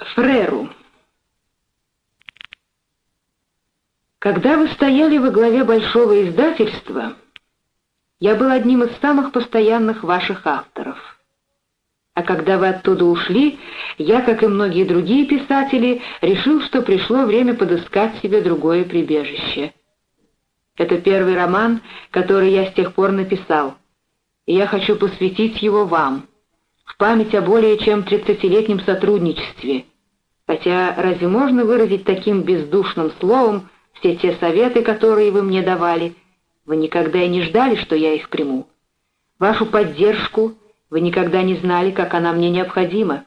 Фреру. Когда вы стояли во главе большого издательства, я был одним из самых постоянных ваших авторов. А когда вы оттуда ушли, я, как и многие другие писатели, решил, что пришло время подыскать себе другое прибежище. Это первый роман, который я с тех пор написал, и я хочу посвятить его вам, в память о более чем тридцатилетнем сотрудничестве — Хотя разве можно выразить таким бездушным словом все те советы, которые вы мне давали? Вы никогда и не ждали, что я их приму. Вашу поддержку вы никогда не знали, как она мне необходима.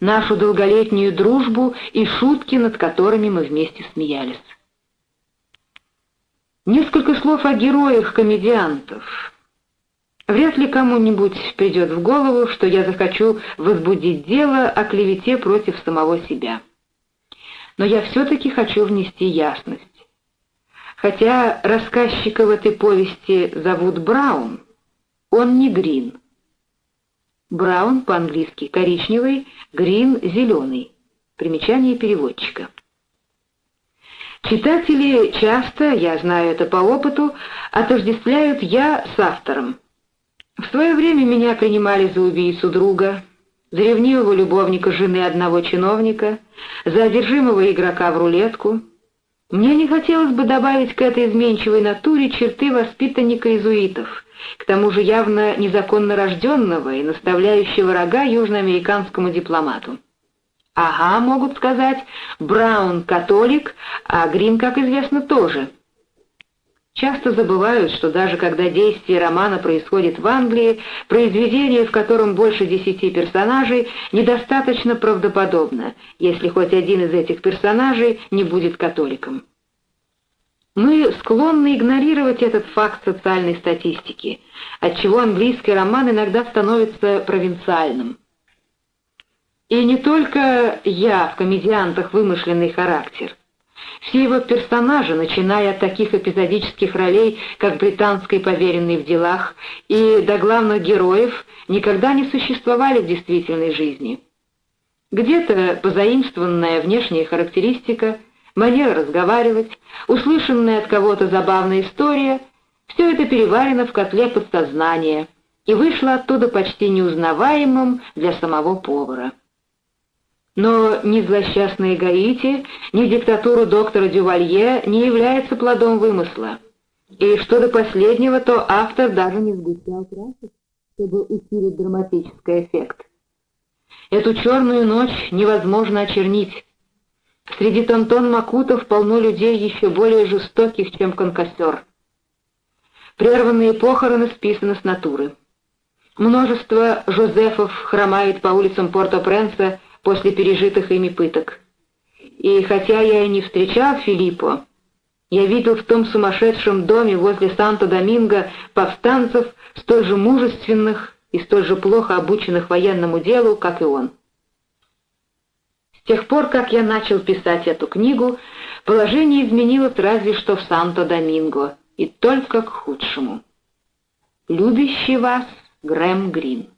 Нашу долголетнюю дружбу и шутки, над которыми мы вместе смеялись. Несколько слов о героях комедиантов. Вряд ли кому-нибудь придет в голову, что я захочу возбудить дело о клевете против самого себя. Но я все-таки хочу внести ясность. Хотя рассказчика в этой повести зовут Браун, он не Грин. Браун по-английски коричневый, Грин зеленый. Примечание переводчика. Читатели часто, я знаю это по опыту, отождествляют «я» с автором. В свое время меня принимали за убийцу друга, за ревнивого любовника жены одного чиновника, за одержимого игрока в рулетку. Мне не хотелось бы добавить к этой изменчивой натуре черты воспитанника иезуитов, к тому же явно незаконно рожденного и наставляющего рога южноамериканскому дипломату. Ага, могут сказать, Браун — католик, а Грин, как известно, тоже — Часто забывают, что даже когда действие романа происходит в Англии, произведение, в котором больше десяти персонажей, недостаточно правдоподобно, если хоть один из этих персонажей не будет католиком. Мы склонны игнорировать этот факт социальной статистики, отчего английский роман иногда становится провинциальным. И не только я в комедиантах вымышленный характер — все его персонажи, начиная от таких эпизодических ролей, как британский поверенный в делах, и до главных героев, никогда не существовали в действительной жизни. Где-то позаимствованная внешняя характеристика, манера разговаривать, услышанная от кого-то забавная история — все это переварено в котле подсознания и вышло оттуда почти неузнаваемым для самого повара. Но ни злосчастные Гаити, ни диктатура доктора Дювалье не является плодом вымысла. И что до последнего, то автор даже не сгущал красок, чтобы усилить драматический эффект. Эту черную ночь невозможно очернить. Среди тонтон Макутов полно людей еще более жестоких, чем конкассер. Прерванные похороны списаны с натуры. Множество Жозефов хромает по улицам Порто-Пренса после пережитых ими пыток. И хотя я и не встречал Филиппо, я видел в том сумасшедшем доме возле Санто-Доминго повстанцев столь же мужественных и столь же плохо обученных военному делу, как и он. С тех пор, как я начал писать эту книгу, положение изменилось разве что в Санто-Доминго, и только к худшему. Любящий вас Грэм Грин